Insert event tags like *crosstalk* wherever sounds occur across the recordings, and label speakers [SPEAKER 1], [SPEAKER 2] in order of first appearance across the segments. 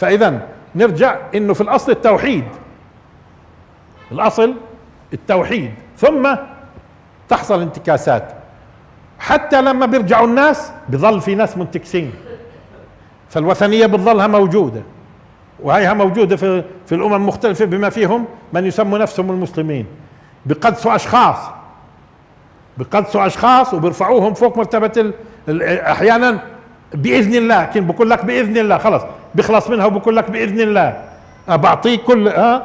[SPEAKER 1] فاذا نرجع إنه في الأصل التوحيد. الأصل التوحيد. ثم تحصل انتكاسات. حتى لما بيرجعوا الناس بظل في ناس منتكسين. فالوثنية بتظلها موجودة. وهيها موجودة في في الأمم المختلفة بما فيهم من يسموا نفسهم المسلمين. بقدسوا أشخاص. بقدسوا أشخاص وبيرفعوهم فوق مرتبة أحيانا بإذن الله. كان بقول لك بإذن الله خلص. بيخلص منها وبقول لك بإذن الله. بعطيك كل أه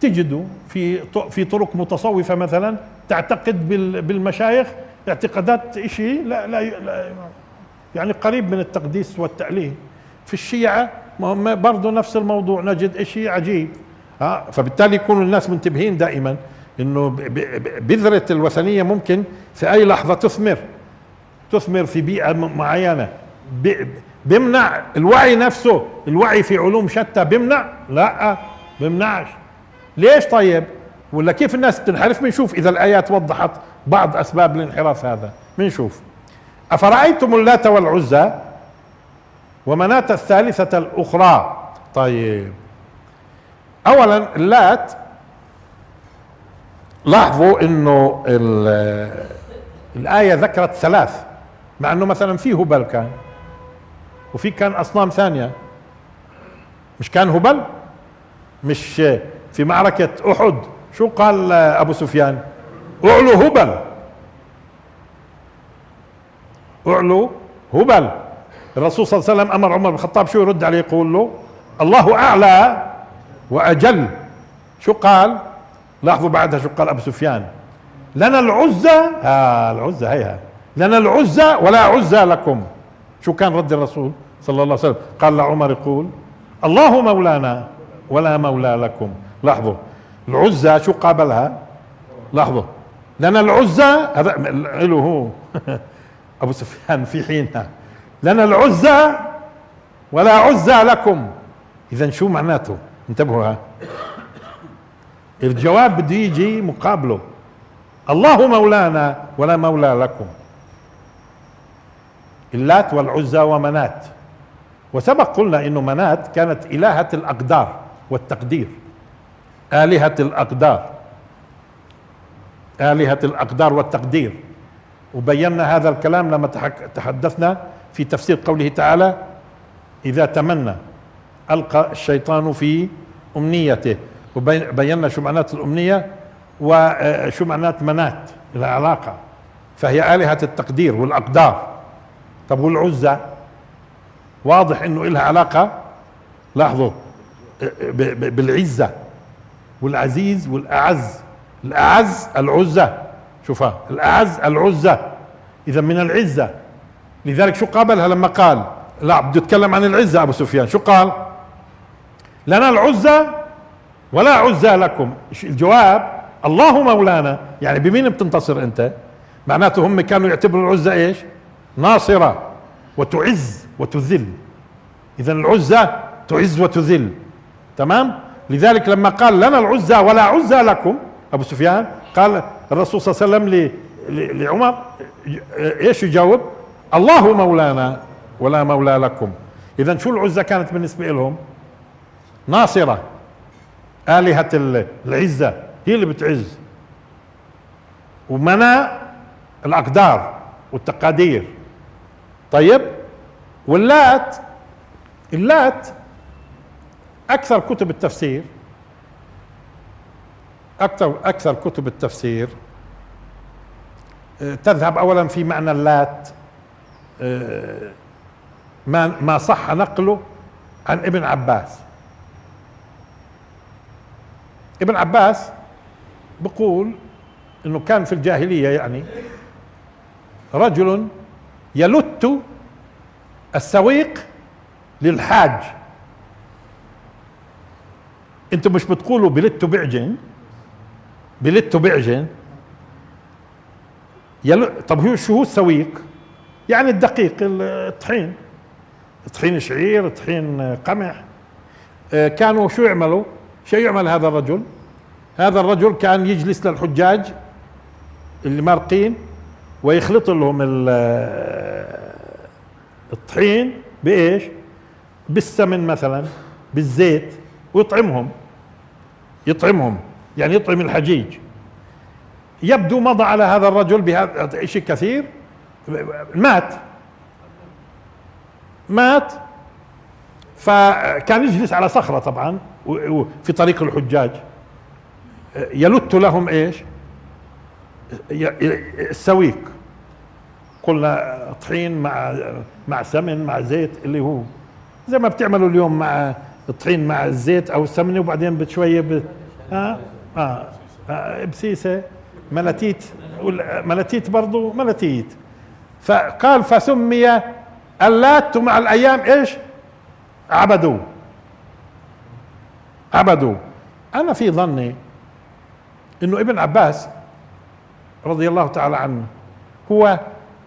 [SPEAKER 1] تجدوا في في طرق متصوفة مثلا تعتقد بالمشايخ اعتقادات شيء لا, لا, لا يعني قريب من التقديس والتأليه. في الشيعة برضه نفس الموضوع نجد شيء عجيب. ها؟ فبالتالي يكونوا الناس منتبهين دائما إنه بذرة الوثنية ممكن في أي لحظة تثمر. تثمر في بيئة معينة. بيمنع الوعي نفسه. الوعي في علوم شتى بيمنع؟ لا بيمنعش. ليش طيب؟ ولا كيف الناس بتنحرف بنشوف إذا الآيات وضحت بعض أسباب الانحراف هذا. بنشوف. أفرأيتم اللات والعزى ومناة الثالثة الأخرى؟ طيب. أولا اللات لاحظوا إنه الآية ذكرت ثلاث مع إنه مثلا في هبل كان. وفي كان أصنام ثانية. مش كان هبل؟ مش في معركة أحد. شو قال أبو سفيان؟ أعلو هبل. أعلو هبل. الرسول صلى الله عليه وسلم أمر عمر بن الخطاب شو يرد عليه؟ يقول له الله أعلى وأجل. شو قال؟ لاحظوا بعدها شو قال أبو سفيان لنا العزة ها العزة هيها. لنا العزة ولا عزة لكم. شو كان رد الرسول؟ صلى الله عليه وسلم. قال لعمر يقول الله مولانا ولا مولى لكم. لاحظوا العزة شو قابلها؟ لاحظوا لنا العزة هذا له هو. *laughs* أبو سفيان في حينها. لنا العزة ولا عزة لكم. اذا شو معناته؟ انتبهوا ها. الجواب بده يجي مقابله. الله مولانا ولا مولى لكم. اللات والعزى ومنات. وسبق قلنا إنه منات كانت إلهة الأقدار والتقدير. آلهة الأقدار. آلهة الأقدار والتقدير. وبينا هذا الكلام لما تحدثنا في تفسير قوله تعالى إذا تمنى ألقى الشيطان في أمنيته. وبينا شو معنات الأمنية؟ وشو معنات منات العلاقة. فهي آلهة التقدير والأقدار. طب والعزة؟ واضح إنه لها علاقة لاحظوا بالعزة والعزيز والأعز الأعز العزة. شوفها الأعز العزة. إذا من العزة. لذلك شو قابلها لما قال؟ لا بده يتكلم عن العزة أبو سفيان. شو قال؟ لنا العزة ولا عزة لكم. الجواب الله مولانا. يعني بمين بتنتصر أنت؟ معناته هم كانوا يعتبروا العزة إيش؟ ناصرة. وتعز. وتذل. إذا العزة تعز وتذل. تمام؟ لذلك لما قال لنا العزى ولا عزى لكم أبو سفيان قال الرسول صلى الله عليه وسلم لعمر إيش يجاوب؟ الله مولانا ولا مولى لكم. اذا شو العزى كانت بالنسبة لهم؟ ناصرة. آلهة العزة. هي اللي بتعز. ومنى الأقدار والتقادير. طيب؟ واللات اللات أكثر كتب التفسير أكثر أكثر كتب التفسير آه، تذهب اولا في معنى اللات آه، ما ما صح نقله عن ابن عباس. ابن عباس بقول إنه كان في الجاهلية يعني رجل يلت السويق للحاج. أنتم مش بتقولوا بلت بعجن؟ بلت بعجن؟ يلو طب هو شو هو السويق؟ يعني الدقيق الطحين. طحين شعير طحين قمح. آه، كانوا شو يعملوا؟ شو يعمل هذا الرجل؟ هذا الرجل كان يجلس للحجاج اللي مارقين ويخلط لهم الطحين بإيش؟ بالسمن مثلا بالزيت ويطعمهم. يطعمهم يعني يطعم الحجيج. يبدو مضى على هذا الرجل بهذا شيء كثير. مات. مات. فكان يجلس على صخرة طبعا في طريق الحجاج. يلت لهم إيش؟ السويق. قلنا طحين مع مع سمن مع زيت اللي هو زي ما بتعملوا اليوم مع الطحين مع الزيت أو السمنه وبعدين بشوية ب... آه, آه, آه بسيسة ملاتيت ملاتيت برضه ملاتيت. فقال فسمي اللات مع الأيام إيش؟ عبدوا عبدوا أنا في ظني إنه ابن عباس رضي الله تعالى عنه هو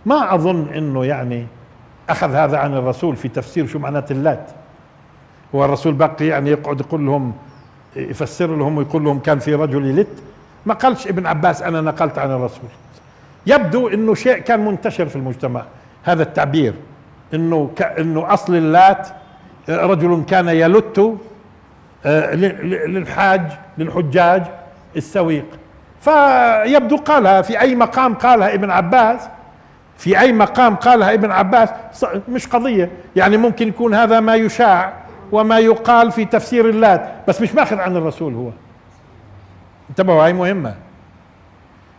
[SPEAKER 1] ما أظن إنه يعني أخذ هذا عن الرسول في تفسير شو معنات اللات هو الرسول باقي يعني يقعد يقول لهم يفسر لهم ويقول لهم كان في رجل يلت. ما قالش ابن عباس أنا نقلت عن الرسول. يبدو إنه شيء كان منتشر في المجتمع هذا التعبير. إنه إنه أصل اللات رجل كان يلت آه، للحاج للحجاج السويق. فيبدو قالها في أي مقام قالها ابن عباس. في أي مقام قالها ابن عباس مش قضية. يعني ممكن يكون هذا ما يشاع وما يقال في تفسير اللات بس مش ماخذ عن الرسول هو. انتبهوا هاي مهمة.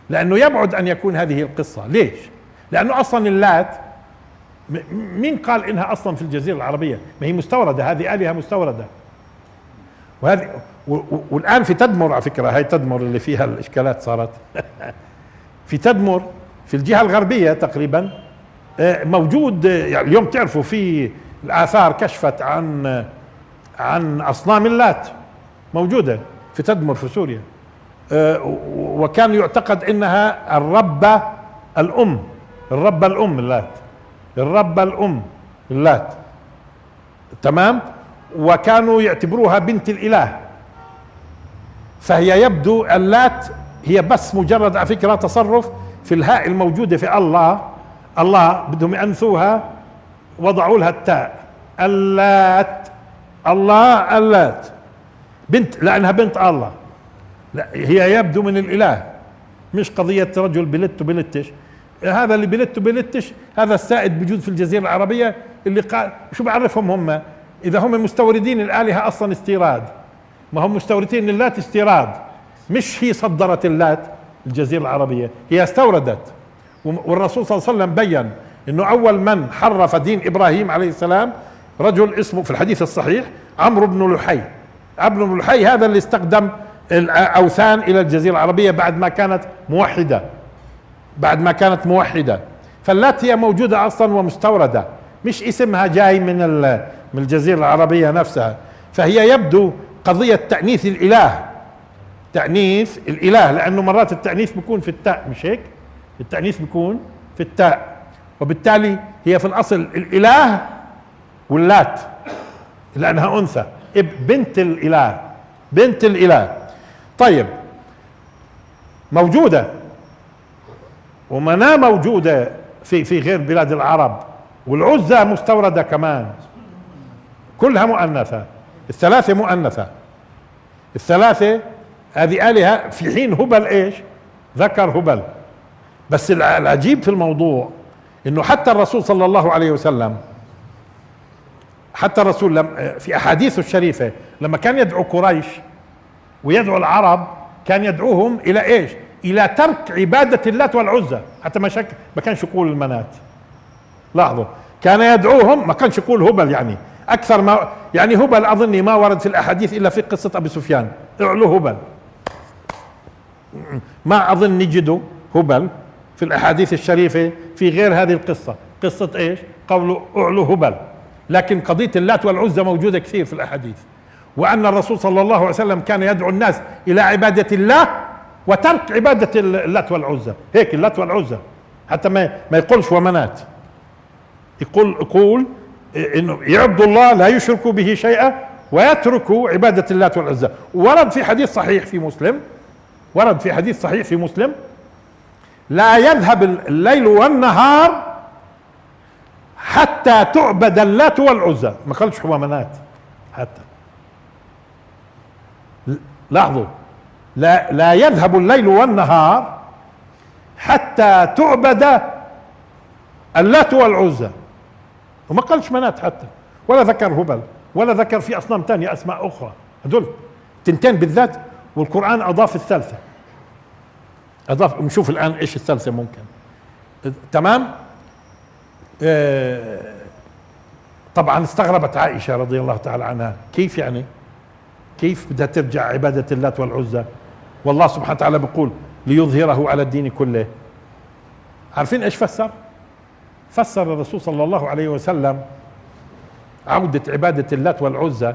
[SPEAKER 1] لأنه يبعد أن يكون هذه القصة. ليش؟ لأنه أصلا اللات مين قال إنها أصلا في الجزيرة العربية؟ ما هي مستوردة هذه آلهة مستوردة. وهذه والآن في تدمر على فكرة هاي تدمر اللي فيها الإشكالات صارت. *laughs* في تدمر في الجهة الغربية تقريبا. آه، موجود يعني اليوم تعرفوا في الآثار كشفت عن عن أصنام اللات موجودة في تدمر في سوريا. آه، وكان يعتقد إنها الربه الأم الربه الأم اللات الربه الأم اللات. تمام؟ وكانوا يعتبروها بنت الإله. فهي يبدو اللات هي بس مجرد على فكرة تصرف في الهاء الموجودة في الله الله بدهم يأنثوها وضعوا لها التاء. اللات الله اللات بنت لأنها بنت الله. لا هي يبدو من الإله. مش قضية رجل بلت وبلتش. هذا اللي بلت وبلتش هذا السائد بجوز في الجزيرة العربية اللي قال شو بعرفهم هم؟ إذا هم مستوردين الآلهة أصلا استيراد. ما هم مستوردين اللات استيراد. مش هي صدرت اللات. الجزيرة العربية. هي استوردت. والرسول صلى الله عليه وسلم بين إنه أول من حرف دين إبراهيم عليه السلام رجل اسمه في الحديث الصحيح عمرو بن لحي. عمرو بن لحي هذا اللي استخدم الأوثان إلى الجزيرة العربية بعد ما كانت موحدة. بعد ما كانت موحدة. فاللات هي موجودة أصلا ومستوردة. مش اسمها جاي من من الجزيرة العربية نفسها. فهي يبدو قضية تأنيث الإله. تانيث الإله لأنه مرات التانيث بيكون في التاء مش هيك؟ التانيث بيكون في التاء. وبالتالي هي في الأصل الإله واللات لأنها أنثى. بنت الإله بنت الإله. طيب موجودة. ومناه موجودة في في غير بلاد العرب. والعزى مستوردة كمان. كلها مؤنثة. الثلاثة مؤنثة. الثلاثة هذه آلهة في حين هبل إيش؟ ذكر هبل. بس العجيب في الموضوع إنه حتى الرسول صلى الله عليه وسلم حتى الرسول لم في أحاديثه الشريفة لما كان يدعو قريش ويدعو العرب كان يدعوهم إلى إيش؟ إلى ترك عبادة اللات والعزى حتى ما شك ما كانش يقول المنات. لاحظوا. كان يدعوهم ما كانش يقول هبل يعني. أكثر ما يعني هبل أظني ما ورد في الأحاديث إلا في قصة أبي سفيان. اعلو هبل. ما أظن نجده هبل في الأحاديث الشريفة في غير هذه القصة. قصة إيش؟ قوله أعلو هبل لكن قضية اللات والعزى موجودة كثير في الأحاديث. وأن الرسول صلى الله عليه وسلم كان يدعو الناس إلى عبادة الله وترك عبادة اللات والعزى. هيك اللات والعزى. حتى ما ما يقولش ومنات يقول يقول انه يعبدوا الله لا يشركوا به شيئا ويتركوا عبادة اللات والعزى. ورد في حديث صحيح في مسلم ورد في حديث صحيح في مسلم لا يذهب الليل والنهار حتى تعبد اللات والعزى. ما قالش حوامنات حتى. لاحظوا. لا, لا يذهب الليل والنهار حتى تعبد اللات والعزى. وما قالش منات حتى. ولا ذكر هبل ولا ذكر في أصنام ثانية أسماء أخرى. هذول تنتين بالذات والقرآن أضاف الثالثة. أضاف نشوف الآن إيش الثالثة ممكن. تمام؟ آه طبعا استغربت عائشة رضي الله تعالى عنها. كيف يعني؟ كيف بدها ترجع عبادة اللات والعزى؟ والله سبحانه وتعالى بيقول ليظهره على الدين كله. عارفين إيش فسر؟ فسر الرسول صلى الله عليه وسلم عودة عبادة اللات والعزى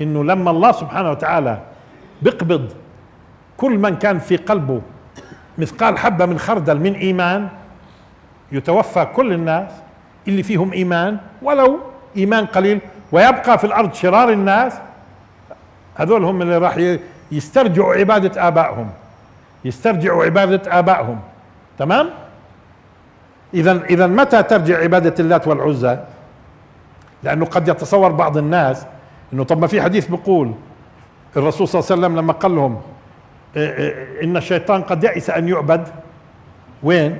[SPEAKER 1] إنه لما الله سبحانه وتعالى بيقبض كل من كان في قلبه مثقال حبة من خردل من إيمان يتوفى كل الناس اللي فيهم إيمان ولو إيمان قليل ويبقى في الأرض شرار الناس هذول هم اللي راح يسترجعوا عبادة آبائهم. يسترجعوا عبادة آبائهم. تمام؟ اذا اذا متى ترجع عبادة اللات والعزى؟ لأنه قد يتصور بعض الناس إنه طب ما في حديث بيقول الرسول صلى الله عليه وسلم لما قال لهم إيه، إيه، إن الشيطان قد يئس أن يعبد. وين؟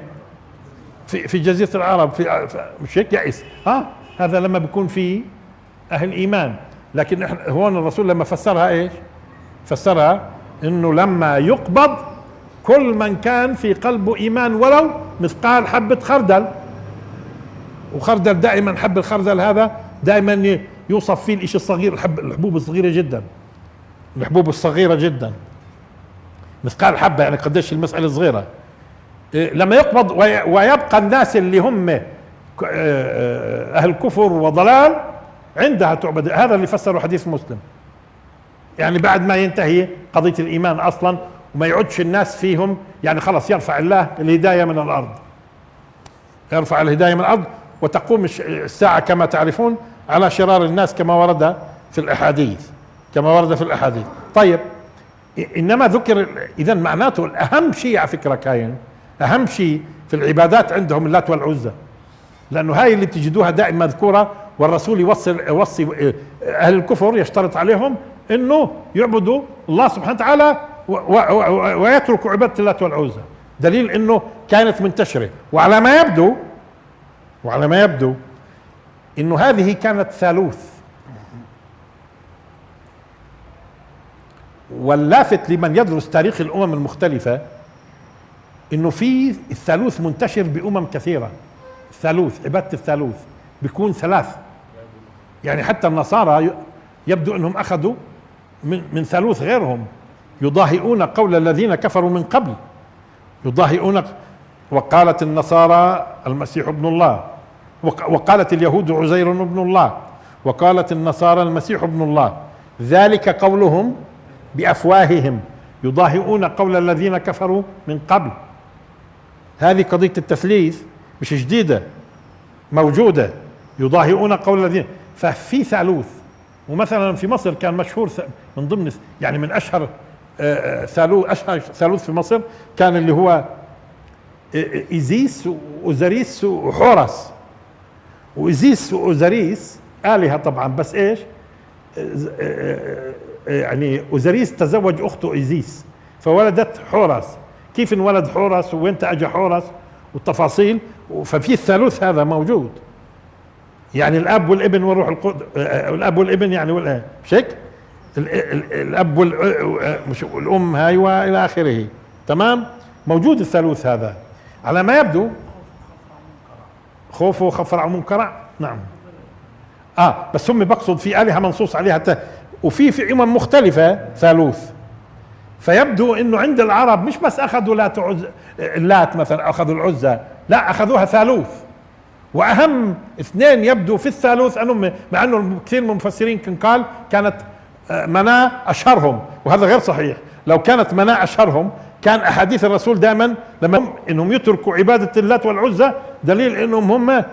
[SPEAKER 1] في في جزيرة العرب في مش هيك؟ يئس ها هذا لما بيكون في أهل إيمان. لكن إحنا هون الرسول لما فسرها إيش؟ فسرها إنه لما يقبض كل من كان في قلبه إيمان ولو مثقال حبة خردل. وخردل دائما حب الخردل هذا دائما يوصف فيه الإشي الصغير الحب الحبوب الصغيرة جدا. الحبوب الصغيرة جدا. مثقال حبة يعني قديش المسألة صغيرة. إيه، لما يقبض ويبقى الناس اللي هم آه، آه، أهل كفر وضلال عندها تعبد هذا اللي فسره حديث مسلم. يعني بعد ما ينتهي قضية الإيمان أصلا وما يعدش الناس فيهم يعني خلاص يرفع الله الهداية من الأرض. يرفع الهداية من الأرض وتقوم الساعة كما تعرفون على شرار الناس كما ورد في الأحاديث كما ورد في الأحاديث. طيب إنما ذكر إذا معناته الأهم شيء على فكرة كاين أهم شيء في العبادات عندهم اللات والعزى لأنه هاي اللي بتجدوها دائما مذكورة والرسول يوصي يوصي أهل الكفر يشترط عليهم إنه يعبدوا الله سبحانه وتعالى ويتركوا عبادة اللات والعزى دليل إنه كانت منتشرة. وعلى ما يبدو وعلى ما يبدو إنه هذه كانت ثالوث. واللافت لمن يدرس تاريخ الأمم المختلفة إنه في الثالوث منتشر بأمم كثيرة. الثالوث عبادة الثالوث بيكون ثلاث. يعني حتى النصارى يبدو إنهم أخذوا من من ثالوث غيرهم. يضاهئون قول الذين كفروا من قبل. يضاهئون وقالت النصارى المسيح ابن الله. وقالت اليهود عزير ابن الله وقالت النصارى المسيح ابن الله ذلك قولهم بأفواههم يضاهئون قول الذين كفروا من قبل. هذه قضية التثليث مش جديدة موجودة يضاهئون قول الذين ففي ثالوث ومثلا في مصر كان مشهور من ضمن يعني من أشهر آه، آه، ثالوث أشهر ثالوث في مصر كان اللي هو ايزيس واوزاريس وحورس. وإزيس وأوزاريس آلهة طبعا بس إيش؟ يعني أوزاريس تزوج أخته إيزيس فولدت حورس. كيف انولد حورس؟ وين اجى حورس؟ والتفاصيل. ففي الثالوث هذا موجود. يعني الأب والابن والروح القدس الأب والابن يعني مش هيك؟ الأب والام هاي وإلى آخره. تمام؟ موجود الثالوث هذا. على ما يبدو خوفه خفر منكرع نعم. آه بس هم بقصد في آلهة منصوص عليها. وفي في أمم مختلفة ثالوث. فيبدو إنه عند العرب مش بس أخذوا لات عز... اللات مثلا أخذوا العزى لا أخذوها ثالوث. وأهم اثنين يبدو في الثالوث أنهم مع أنه كثير من المفسرين كان قال كانت آه، مناة أشهرهم وهذا غير صحيح. لو كانت مناة أشهرهم كان أحاديث الرسول دائما لما إنهم يتركوا عبادة اللات والعزى دليل إنهم هم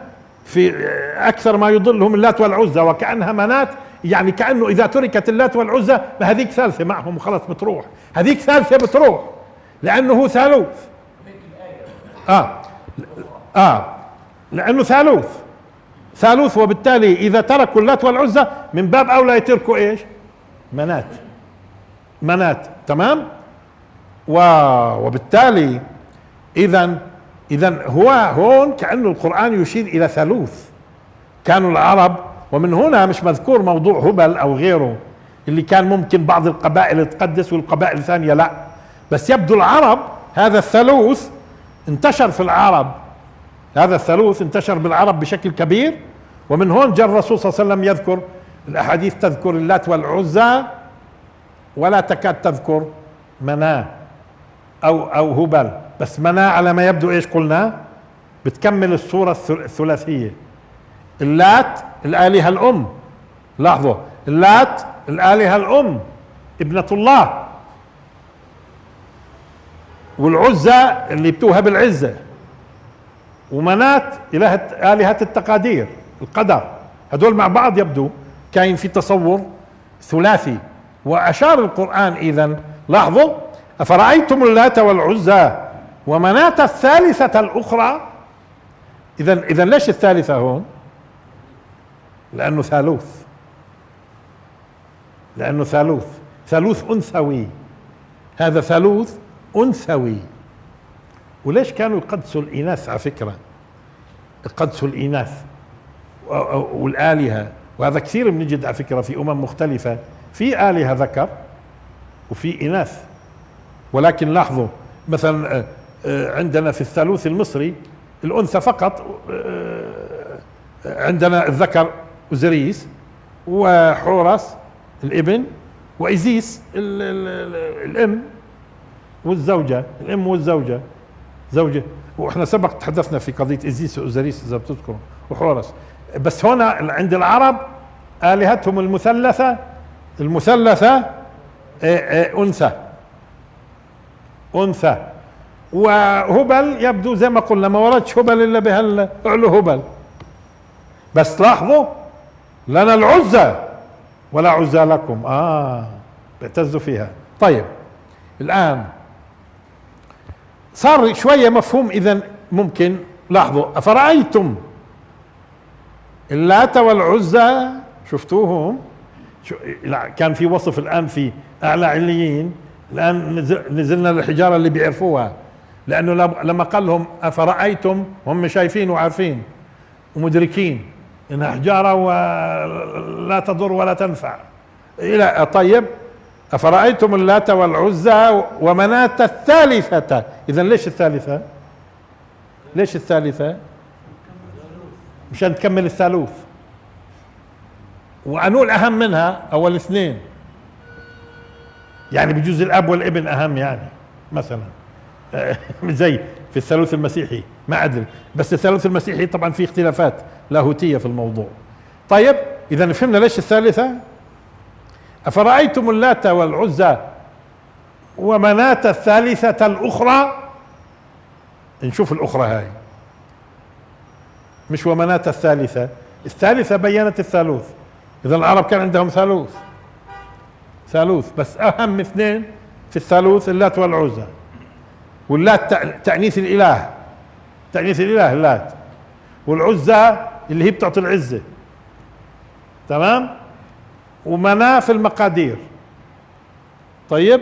[SPEAKER 1] في أكثر ما يضلهم اللات والعزى وكأنها منات يعني كأنه إذا تركت اللات والعزى هذيك ثالثة معهم وخلاص بتروح. هذيك ثالثة بتروح لأنه هو ثالوث. آه. آه. لأنه ثالوث. ثالوث وبالتالي إذا تركوا اللات والعزى من باب أولى يتركوا إيش؟ منات. منات. تمام. وبالتالي اذا اذا هو هون كانه القرآن يشير إلى ثالوث. كانوا العرب ومن هنا مش مذكور موضوع هبل أو غيره اللي كان ممكن بعض القبائل تقدس والقبائل الثانية لا. بس يبدو العرب هذا الثالوث انتشر في العرب. هذا الثالوث انتشر بالعرب بشكل كبير. ومن هون جاء الرسول صلى الله عليه وسلم يذكر الأحاديث تذكر اللات والعزى ولا تكاد تذكر مناه. أو أو هبل بس مناه على ما يبدو إيش قلنا؟ بتكمل الصورة الثلاثية. اللات الآلهة الأم. لاحظوا. اللات الآلهة الأم. ابنة الله. والعزى اللي بتوهب العزه ومنات إلهة آلهة التقادير القدر. هدول مع بعض يبدو كاين في تصور ثلاثي. وأشار القرآن إذا لاحظوا؟ أفرأيتم اللات والعزى ومناة الثالثة الأخرى؟ إذا إذا ليش الثالثة هون؟ لأنه ثالوث. لأنه ثالوث. ثالوث أنثوي. هذا ثالوث أنثوي. وليش كانوا يقدسوا الإناث على فكرة؟ يقدسوا الإناث والآلهة. وهذا كثير بنجد على فكرة في أمم مختلفة. في آلهة ذكر وفي إناث. ولكن لاحظوا مثلا آه، آه، عندنا في الثالوث المصري الأنثى فقط آه، عندنا الذكر أوزريس وحورس الإبن وإيزيس الأم والزوجة الأم والزوجة زوجة. وإحنا سبق تحدثنا في قضية إزيس وأوزريس إذا بتذكروا وحورس بس هنا عند العرب آلهتهم المثلثة المثلثة أنثى. أنثى. وهبل يبدو زي ما قلنا ما وردش هبل إلا بهالعلو هبل. بس لاحظوا لنا العزى ولا عزى لكم. آه بيعتزوا فيها. طيب الآن صار شوية مفهوم اذا ممكن. لاحظوا أفرأيتم اللات والعزى؟ شفتوهم؟ شو كان في وصف الآن في أعلى عليين. الآن نزلنا الحجارة اللي بيعرفوها. لأنه لما قال لهم أفرأيتم؟ هم شايفين وعارفين ومدركين إنها حجارة ولا تضر ولا تنفع. إلى طيب أفرأيتم اللات والعزى ومناة الثالثة؟ إذا ليش الثالثة؟ ليش الثالثة؟ مشان تكمل الثالوث. وأنو الأهم منها أول اثنين. يعني بجوز الأب والابن أهم يعني مثلا. *laughs* زي في الثالوث المسيحي ما أدري. بس الثالوث المسيحي طبعا في اختلافات لاهوتية في الموضوع. طيب إذا فهمنا ليش الثالثة؟ أفرأيتم اللات والعزى ومناة الثالثة الأخرى؟ نشوف الأخرى هاي. مش ومناة الثالثة. الثالثة بينت الثالوث. إذا العرب كان عندهم ثالوث. ثالوث بس أهم اثنين في الثالوث اللات والعزى واللات تأنيث الإله. تأنيث الإله اللات. والعزى اللي هي بتعطي العزة. تمام؟ ومناة في المقادير. طيب؟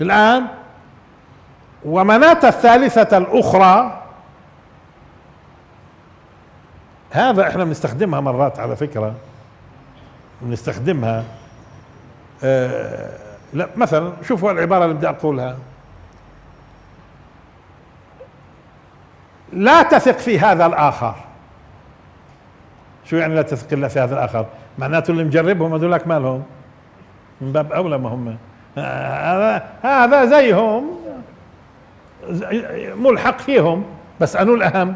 [SPEAKER 1] الآن ومناة الثالثة الأخرى هذا إحنا بنستخدمها مرات على فكرة. بنستخدمها. لا مثلا شوفوا العبارة اللي بدي أقولها. لا تثق في هذا الآخر. شو يعني لا تثق إلا في هذا الآخر؟ معناته اللي مجربهم هذولك مالهم. من باب أولى ما هم. هذا هذا زيهم. ملحق فيهم. بس انو الأهم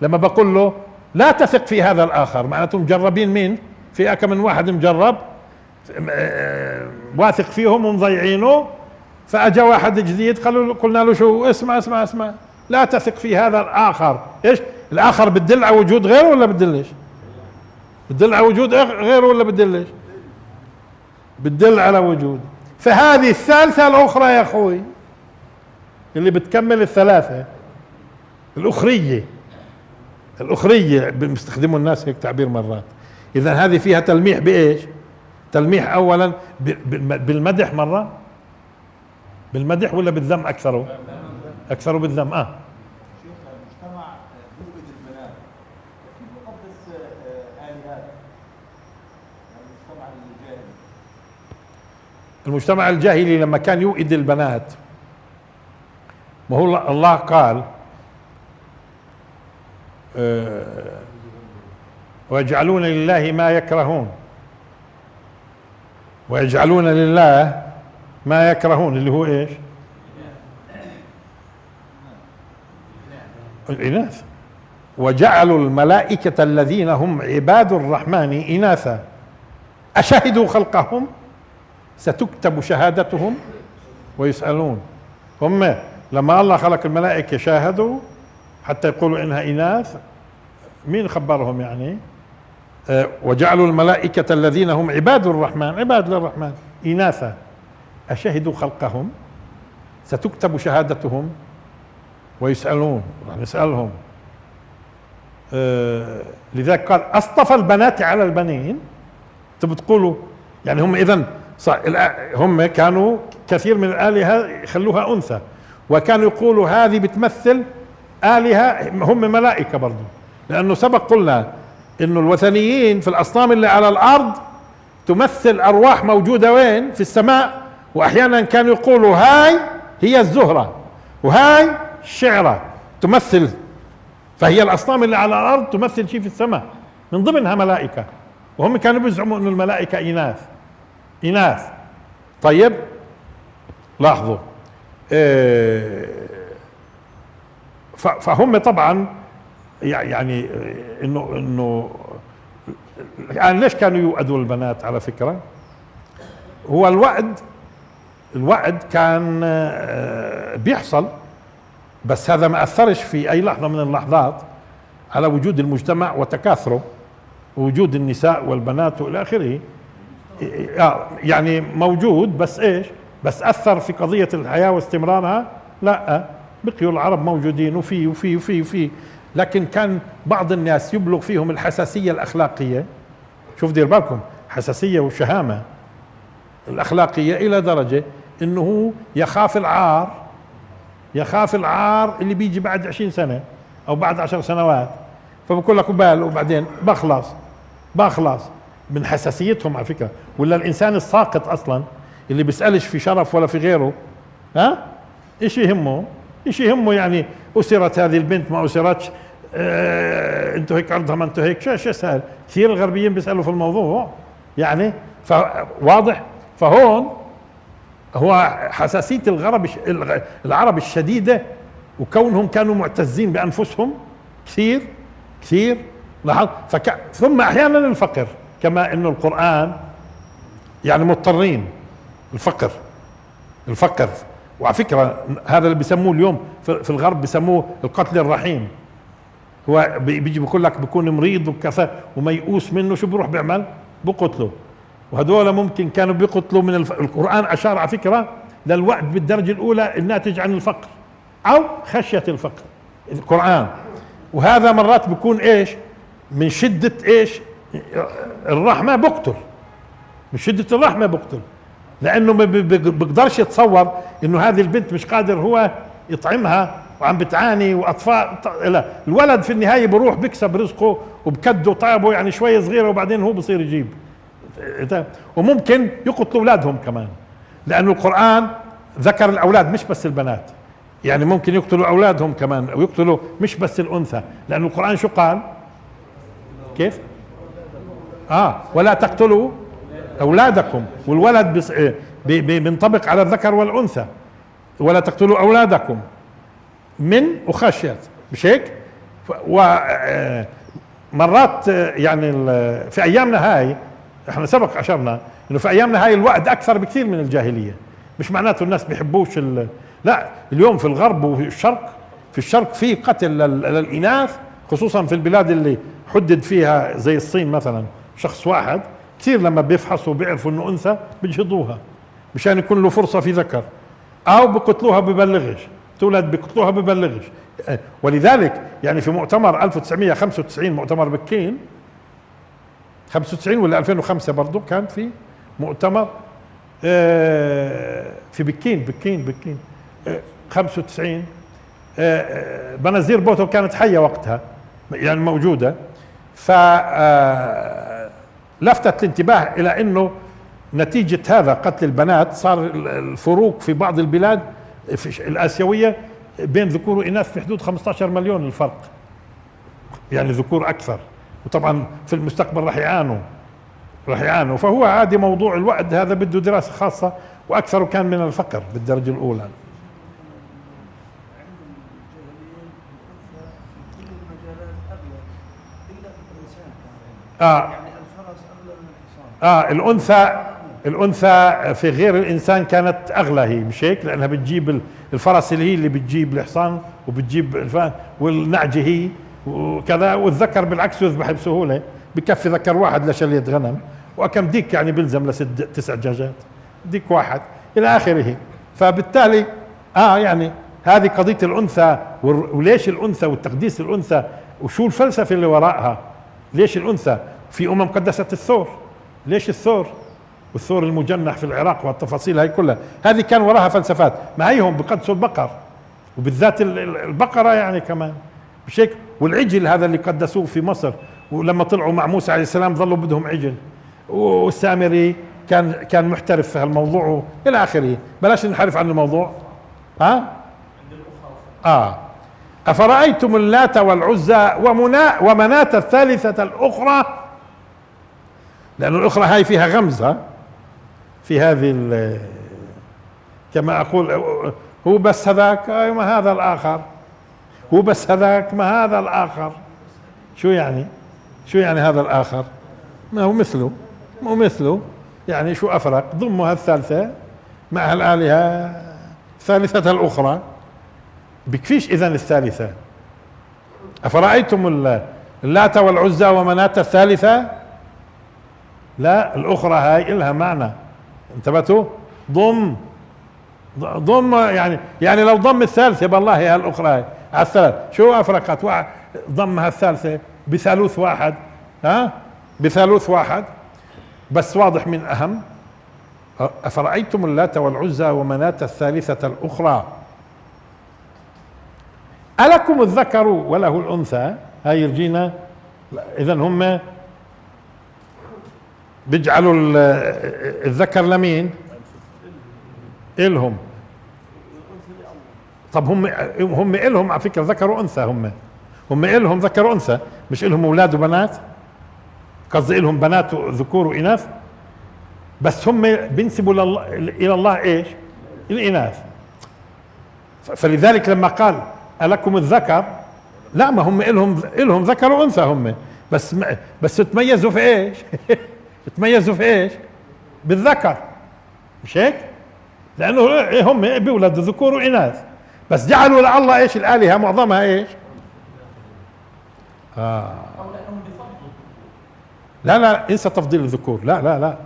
[SPEAKER 1] لما بقول له لا تثق في هذا الآخر. معناته مجربين مين؟ في كم من واحد مجرب. واثق فيهم ومضيعينه فأجا واحد جديد قالوا قلنا له شو اسمع اسمع اسمع. لا تثق في هذا الآخر. إيش؟ الآخر بتدل على وجود غيره ولا بتدلش بتدل على وجود غيره ولا بتدلش بتدل على وجود. فهذه الثالثة الأخرى يا أخوي اللي بتكمل الثلاثة الأخرية. الأخرية بيستخدموا الناس هيك تعبير مرات. إذا هذه فيها تلميح بإيش؟ تلميح اولا بالمدح مرة؟ بالمدح ولا بالذم اكثره اكثره بالذم آه. المجتمع الجاهلي لما كان يوئد البنات ما هو الله قال آه، ويجعلون لله ما يكرهون. ويجعلون لله ما يكرهون اللي هو إيش؟ الإناث. وجعلوا الملائكة الذين هم عباد الرحمن إناثا. أشهدوا خلقهم؟ ستكتب شهادتهم؟ ويسألون. هم لما الله خلق الملائكة شاهدوا حتى يقولوا إنها إناث. مين خبرهم يعني؟ وجعلوا الملائكة الذين هم عباد الرحمن عباد للرحمن إناثا. أشهدوا خلقهم؟ ستكتب شهادتهم؟ ويسألون راح نسألهم. أه لذلك قال أصطفى البنات على البنين. أنتم بتقولوا يعني هم إذا هم كانوا كثير من الآلهة يخلوها أنثى. وكانوا يقولوا هذه بتمثل آلهة هم ملائكة برضو. لأنه سبق قلنا إنه الوثنيين في الأصنام اللي على الأرض تمثل أرواح موجودة وين؟ في السماء. وأحيانا كانوا يقولوا هاي هي الزهرة وهاي الشعرة تمثل. فهي الأصنام اللي على الأرض تمثل شيء في السماء من ضمنها ملائكة. وهم كانوا بيزعموا إنه الملائكة إناث. إناث. طيب لاحظوا. إيه فهم طبعا يعني إنه إنه يعني ليش كانوا يوعدوا البنات على فكرة؟ هو الوعد الوعد كان آه، بيحصل بس هذا ما أثرش في أي لحظة من اللحظات على وجود المجتمع وتكاثره ووجود النساء والبنات وإلى آخره. آه، يعني موجود بس إيش؟ بس أثر في قضية الحياة واستمرارها؟ لا بقيوا العرب موجودين وفي وفي وفي وفي. لكن كان بعض الناس يبلغ فيهم الحساسية الأخلاقية. شوف دير بالكم حساسية وشهامة. الأخلاقية إلى درجة إنه يخاف العار يخاف العار اللي بيجي بعد عشرين سنة أو بعد عشر سنوات. فبقول لك بال وبعدين بخلص بخلص. من حساسيتهم على فكرة. ولا الإنسان الساقط أصلا اللي بيسألش في شرف ولا في غيره. ها؟ إيش يهمه؟ إيش يهمه يعني أسرت هذه البنت ما أسرتش؟ آه أنتوا هيك عرضها ما أنتوا هيك شو شو سهل؟ كثير الغربيين بيسألوا في الموضوع يعني فواضح فهون هو حساسية الغرب العرب الشديدة وكونهم كانوا معتزين بأنفسهم كثير كثير. لاحظ؟ فك... ثم أحيانا الفقر كما إنه القرآن يعني مضطرين. الفقر الفقر. وعلى فكرة هذا اللي بيسموه اليوم في الغرب بيسموه القتل الرحيم. هو بيجي بيقول لك بيكون مريض وكذا وميؤوس منه شو بيروح بيعمل؟ بقتله وهذول ممكن كانوا بيقتلوا من الف... القرآن أشار على فكرة للوعد بالدرجة الأولى الناتج عن الفقر أو خشية الفقر القرآن وهذا مرات بيكون إيش؟ من شدة إيش؟ الرحمة بقتل من شدة الرحمة بقتل لأنه ما بيقدرش يتصور إنه هذه البنت مش قادر هو يطعمها وعم بتعاني وأطفال. الولد في النهاية بروح بيكسب رزقه وبكده طيبه يعني شوية صغيرة وبعدين هو بصير يجيب. وممكن يقتلوا أولادهم كمان لأنه القرآن ذكر الأولاد مش بس البنات. يعني ممكن يقتلوا أولادهم كمان ويقتلوا مش بس الأنثى لأنه القرآن شو قال؟ كيف؟ آه ولا تقتلوا أولادكم. والولد بس بينطبق على الذكر والأنثى. ولا تقتلوا أولادكم. من وخشيه مش هيك؟ ومرات آه، يعني في أيامنا هاي إحنا سبق اشرنا إنه في أيامنا هاي الوعد أكثر بكثير من الجاهلية. مش معناته الناس بيحبوش لا اليوم في الغرب والشرق في الشرق في قتل للاناث خصوصا في البلاد اللي حدد فيها زي الصين مثلا شخص واحد كثير لما بيفحصوا بيعرفوا إنه أنثى بيجهضوها مشان يكون له فرصة في ذكر أو بقتلوها ببلغش. تولد بقتلوها ببلغش. ولذلك يعني في مؤتمر 1995 مؤتمر بكين 95 ولا 2005 برضه كان في مؤتمر آه، في بكين بكين بكين. 95 بنزير بوتو كانت حية وقتها يعني موجودة. ف لفتت الانتباه إلى إنه نتيجة هذا قتل البنات صار الفروق في بعض البلاد في الآسيوية بين ذكور وإناث في حدود 15 مليون الفرق. يعني ذكور أكثر. وطبعا في المستقبل راح يعانوا. راح يعانوا. فهو عادي موضوع الوعد هذا بده دراسة خاصة وأكثر كان من الفقر بالدرجة الأولى. آه. آه. الأنثى الأنثى في غير الإنسان كانت أغلى هي مش هيك؟ لأنها بتجيب الفرس اللي هي اللي بتجيب الحصان وبتجيب والنعجة هي وكذا والذكر بالعكس يذبح بسهولة بكفي ذكر واحد لشلية غنم وكم ديك يعني بيلزم لست تسع دجاجات ديك واحد إلى آخره. فبالتالي آه يعني هذه قضية الأنثى وليش الأنثى والتقديس الأنثى وشو الفلسفة اللي وراءها؟ ليش الأنثى؟ في أمم قدست الثور. ليش الثور؟ والثور المجنح في العراق والتفاصيل هاي كلها. هذه كان وراها فلسفات. ما هيهم بقدسوا البقر. وبالذات البقرة يعني كمان. مش هيك والعجل هذا اللي قدسوه في مصر. ولما طلعوا مع موسى عليه السلام ظلوا بدهم عجل. والسامري كان كان محترف في هالموضوع إلى آخره. بلاش نحرف عن الموضوع. ها؟ آه. أفرأيتم اللات والعزى ومنا ومناة الثالثة الأخرى؟ لأن الأخرى هاي فيها غمزة. في هذه كما أقول هو بس هذاك ما هذا الآخر؟ هو بس هذاك ما هذا الآخر؟ شو يعني؟ شو يعني هذا الآخر؟ ما هو مثله ما هو مثله. يعني شو أفرق؟ ضمها الثالثة مع الآلهة الثالثة الأخرى. بكفيش إذا الثالثة. أفرأيتم اللات والعزى ومناة الثالثة؟ لا الأخرى هاي لها معنى. انتبهتوا؟ ضم. ضم يعني يعني لو ضم الثالثة يبقى الله هي الأخرى. هاي على الثلاث. شو أفرقت؟ واحد ضمها الثالثة بثالوث واحد. ها؟ بثالوث واحد. بس واضح من أهم. أفرأيتم اللات والعزى ومناة الثالثة الأخرى؟ ألكم الذكر وله الأنثى؟ هاي يرجينا إذا هم بيجعلوا الذكر لمين؟ إلهم. طب هم هم إلهم على فكرة ذكر وأنثى هم. هم إلهم ذكر وأنثى مش إلهم أولاد وبنات؟ قصدي إلهم بنات وذكور وإناث؟ بس هم بينسبوا إلى الله إيش؟ الإناث. فلذلك لما قال ألكم الذكر لا ما هم إلهم إلهم ذكر وأنثى هم. بس بس تميزوا في إيش؟ *laughs* تميزوا في إيش؟ بالذكر. مش هيك؟ لأنه هم بيولدوا ذكور وإناث. بس جعلوا لله إيش؟ الآلهة معظمها إيش؟ آه. لا لا انسى تفضيل الذكور. لا لا لا.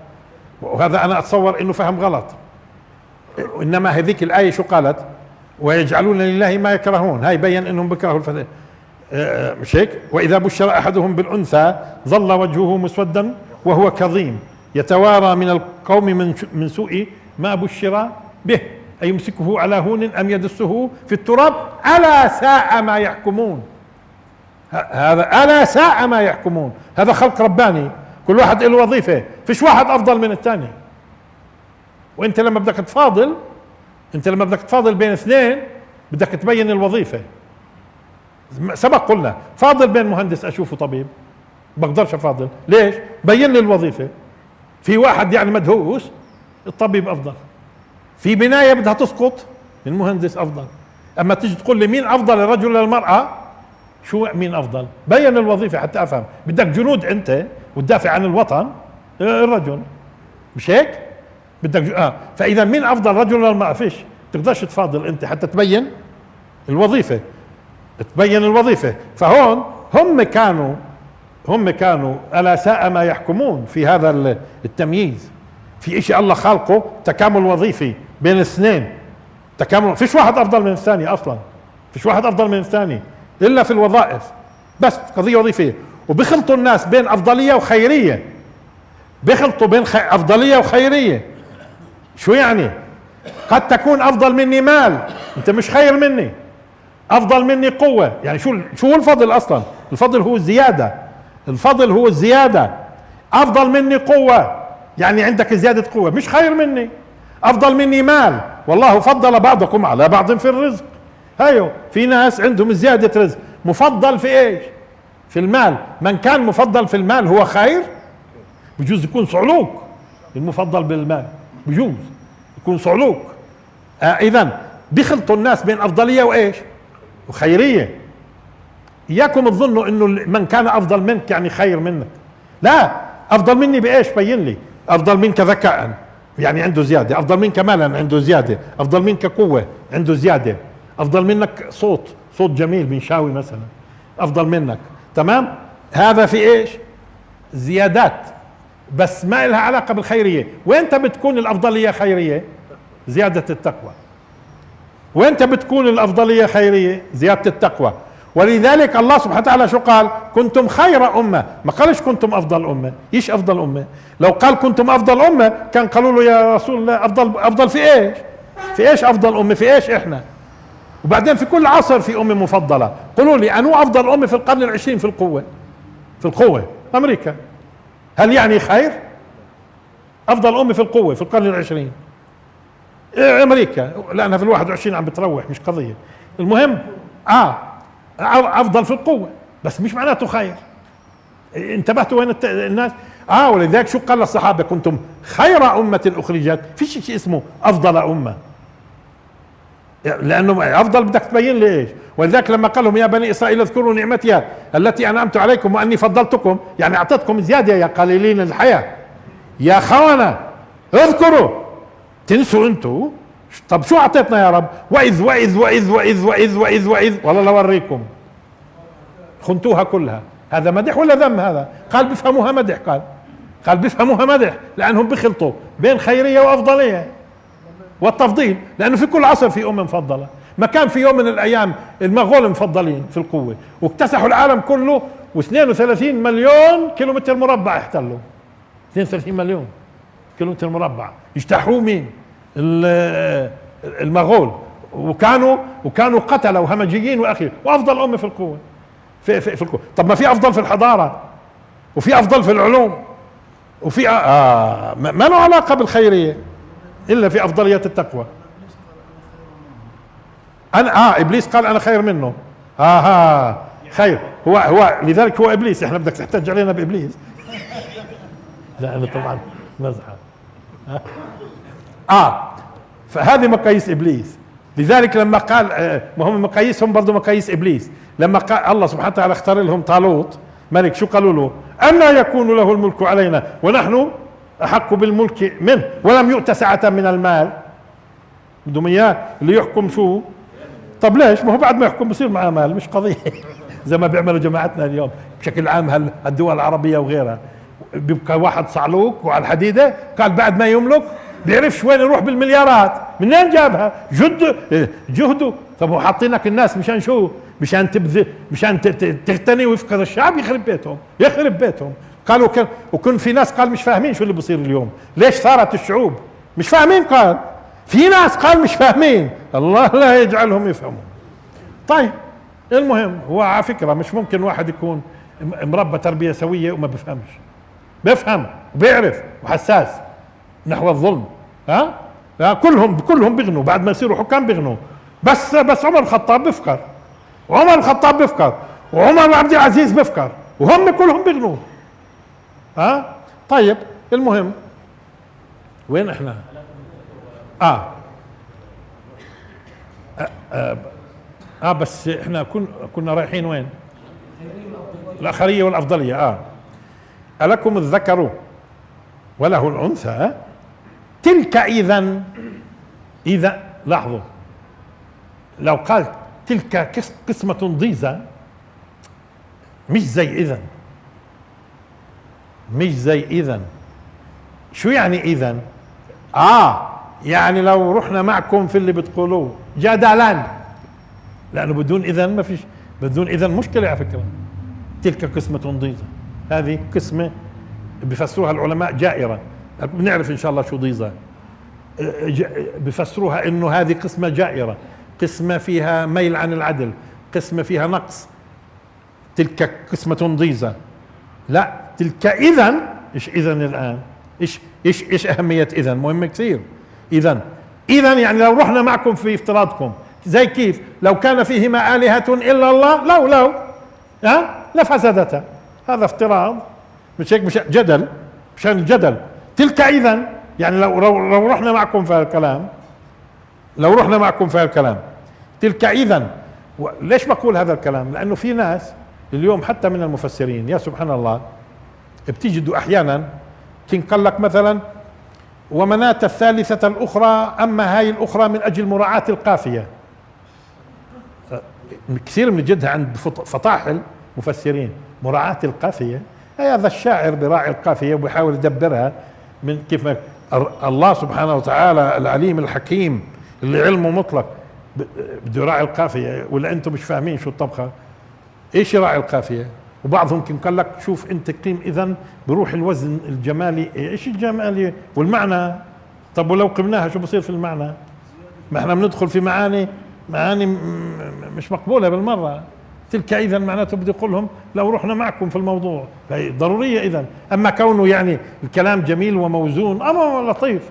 [SPEAKER 1] وهذا أنا أتصور إنه فهم غلط. إنما هذيك الآية شو قالت؟ ويجعلون لله ما يكرهون. هاي بين إنهم بكرهوا الفتاة آه، مش هيك؟ وإذا بشر أحدهم بالأنثى ظل وجهه مسودا وهو كظيم يتوارى من القوم من من سوء ما بشر به. أيمسكه على هون أم يدسه في التراب؟ ألا ساء ما يحكمون. هذا ألا ساء ما يحكمون. هذا خلق رباني. كل واحد له وظيفة. فيش واحد أفضل من الثاني. وإنت لما بدك تفاضل إنت لما بدك تفاضل بين اثنين بدك تبين الوظيفة. سبق قلنا فاضل بين مهندس أشوفه طبيب. بقدرش أفاضل. ليش؟ بين لي الوظيفة. في واحد يعني مدهوس الطبيب أفضل. في بناية بدها تسقط المهندس أفضل. أما تيجي تقول لي مين أفضل الرجل ولا المرأة؟ شو مين أفضل؟ بين الوظيفة حتى أفهم. بدك جنود أنت وتدافع عن الوطن الرجل. مش هيك؟ بدك ج... آه. فإذا مين أفضل رجل ولا المرأة؟ فيش. تقدرش تفاضل أنت حتى تبين الوظيفة. تبين الوظيفة. فهون هم كانوا هم كانوا ألا ساء ما يحكمون في هذا التمييز. في إشي الله خالقه تكامل وظيفي بين الاثنين تكامل فيش واحد أفضل من الثاني أصلا. فيش واحد أفضل من الثاني. إلا في الوظائف. بس قضية وظيفية. وبخلطوا الناس بين أفضلية وخيرية. بيخلطوا بين أفضلية وخيرية. شو يعني؟ قد تكون أفضل مني مال. أنت مش خير مني. أفضل مني قوة. يعني شو شو الفضل أصلا؟ الفضل هو الزيادة. الفضل هو الزيادة. أفضل مني قوة. يعني عندك زيادة قوة. مش خير مني. أفضل مني مال. والله فضل بعضكم على بعض في الرزق. هيو في ناس عندهم زيادة رزق. مفضل في إيش؟ في المال. من كان مفضل في المال هو خير؟ بجوز يكون صعلوك. المفضل بالمال. بجوز يكون صعلوك. آه اذا بيخلطوا الناس بين أفضلية وإيش؟ وخيرية. اياكم تظنوا إنه من كان أفضل منك يعني خير منك. لا أفضل مني بإيش؟ بين لي. أفضل منك ذكاء يعني عنده زيادة. أفضل منك مالا عنده زيادة. أفضل منك قوة عنده زيادة. أفضل منك صوت صوت جميل بنشاوي مثلا. أفضل منك. تمام؟ هذا في إيش؟ زيادات. بس ما لها علاقة بالخيرية. وين بتكون الأفضلية خيرية؟ زيادة التقوى. وين بتكون الأفضلية خيرية؟ زيادة التقوى. ولذلك الله سبحانه وتعالى شو قال؟ كنتم خير أمة. ما قالش كنتم أفضل أمة. إيش أفضل أمة؟ لو قال كنتم أفضل أمة كان قالوا له يا رسول الله أفضل أفضل في إيش؟ في إيش أفضل أمة؟ في إيش إحنا؟ وبعدين في كل عصر في أمة مفضلة. قولوا لي أنو أفضل أمة في القرن العشرين في القوة؟ في القوة. أمريكا. هل يعني خير؟ أفضل أمة في القوة في القرن العشرين؟ إيه أمريكا. لأنها في الواحد وعشرين عم بتروح مش قضية. المهم آه. أفضل في القوة بس مش معناته خير. انتبهتوا وين الناس؟ آه ولذلك شو قال للصحابه كنتم خير أمة أخرجت. فيش شيء اسمه أفضل أمة. لأنه أفضل بدك تبين لي إيش؟ ولذلك لما قال لهم يا بني إسرائيل اذكروا نعمتي التي أنعمت عليكم وأني فضلتكم يعني اعطيتكم زيادة يا قليلين الحياة. يا خونه اذكروا. تنسوا أنتم طب شو أعطيتنا يا رب؟ واذ واذ واذ واذ واذ واذ واذ والله لوريكم خنتوها كلها. هذا مدح ولا ذم هذا؟ قال بيفهموها مدح قال. قال بيفهموها مدح لأنهم بيخلطوا بين خيرية وأفضلية. والتفضيل لأنه في كل عصر في امه مفضلة. ما كان في يوم من الأيام المغول مفضلين في القوة. واكتسحوا العالم كله و32 مليون كيلومتر مربع احتلوا. 32 مليون كيلومتر مربع. اجتاحوا مين؟ المغول. وكانوا وكانوا قتله وهمجيين واخير وأفضل أمة في القوة. في, في, في القوة. طب ما في أفضل في الحضارة. وفي أفضل في العلوم. وفي آه, ما له علاقة بالخيرية. إلا في أفضلية التقوى. أنا آه إبليس قال أنا خير منه. ها ها خير. هو هو لذلك هو إبليس. إحنا بدك تحتج علينا بإبليس. *laughs* لا أنا طبعا مزحه آه. فهذه مقاييس إبليس. لذلك لما قال آه، ما هم مقاييسهم برضه مقاييس إبليس. لما قال الله سبحانه وتعالى اختار لهم طالوت ملك شو قالوا له؟ أنا يكون له الملك علينا ونحن أحق بالملك منه ولم يؤت سعة من المال. بدهم إياه اللي يحكم شو؟ طب ليش؟ ما هو بعد ما يحكم بصير معاه مال مش قضية. *laughs* زي ما بيعملوا جماعتنا اليوم. بشكل عام الدول العربية وغيرها. بيبقى واحد صعلوك وعلى الحديدة قال بعد ما يملك بيعرفش وين يروح بالمليارات. منين جابها؟ جد جهده. طب وحاطينك الناس مشان شو؟ مشان تبذل مشان تغتني وفق الشعب يخرب بيتهم يخرب بيتهم. قالوا كان وكن في ناس قال مش فاهمين شو اللي بصير اليوم. ليش صارت الشعوب؟ مش فاهمين قال. في ناس قال مش فاهمين. الله لا يجعلهم يفهموا طيب المهم هو على فكرة مش ممكن واحد يكون مربى تربية سوية وما بفهمش. بيفهم وبيعرف وحساس. نحو الظلم ها؟ كلهم كلهم بيغنوا. بعد ما يصيروا حكام بيغنوا. بس بس عمر الخطاب بيفكر. وعمر الخطاب بيفكر. وعمر عبد العزيز بيفكر. وهم كلهم بيغنوا. ها؟ طيب المهم وين إحنا؟ آه. آه, آه, آه بس إحنا كن كنا رايحين وين؟ الأخرية والأفضلية آه. ألكم الذكر وله الأنثى تلك إذا إذا لاحظوا لو قال تلك قسمة ضيزة مش زي إذا مش زي إذا شو يعني إذا آه يعني لو رحنا معكم في اللي بتقولوه جدلا. لأنه بدون إذا ما فيش بدون إذا مشكلة على فكرة. تلك قسمة ضيزة. هذه قسمة بفسروها العلماء جائرة بنعرف إن شاء الله شو ضيزة. بفسروها إنه هذه قسمة جائرة. قسمة فيها ميل عن العدل. قسمة فيها نقص. تلك قسمة ضيزة. لا تلك إذا إيش إذا الآن؟ إيش إيش إيش أهمية إذا مهم كثير. إذا إذا يعني لو رحنا معكم في افتراضكم. زي كيف؟ لو كان فيهما آلهة إلا الله لو لو. ها؟ لفسدتا. هذا افتراض. مش هيك؟ مش جدل. مشان الجدل. تلك إذا يعني لو لو رحنا معكم في الكلام لو رحنا معكم في الكلام تلك إذا ليش بقول هذا الكلام؟ لأنه في ناس اليوم حتى من المفسرين يا سبحان الله بتجدوا أحيانا قال لك مثلا ومناة الثالثة الأخرى أما هاي الأخرى من أجل مراعاة القافية. كثير بنجدها عند فطاحل مفسرين مراعاة القافية. هذا الشاعر براعي القافية وبيحاول يدبرها. من كيف الله سبحانه وتعالى العليم الحكيم اللي علمه مطلق بده يراعي القافية ولا أنتم مش فاهمين شو الطبخة؟ إيش يراعي القافية؟ وبعضهم يمكن قال لك شوف أنت قيم اذا بروح الوزن الجمالي إيش الجمالي؟ والمعنى؟ طب ولو قمناها شو بصير في المعنى؟ ما إحنا بندخل في معاني معاني مش مقبولة بالمرة. تلك اذا معناته بدي أقول لهم لو رحنا معكم في الموضوع. ضرورية اذا أما كونه يعني الكلام جميل وموزون أمر لطيف.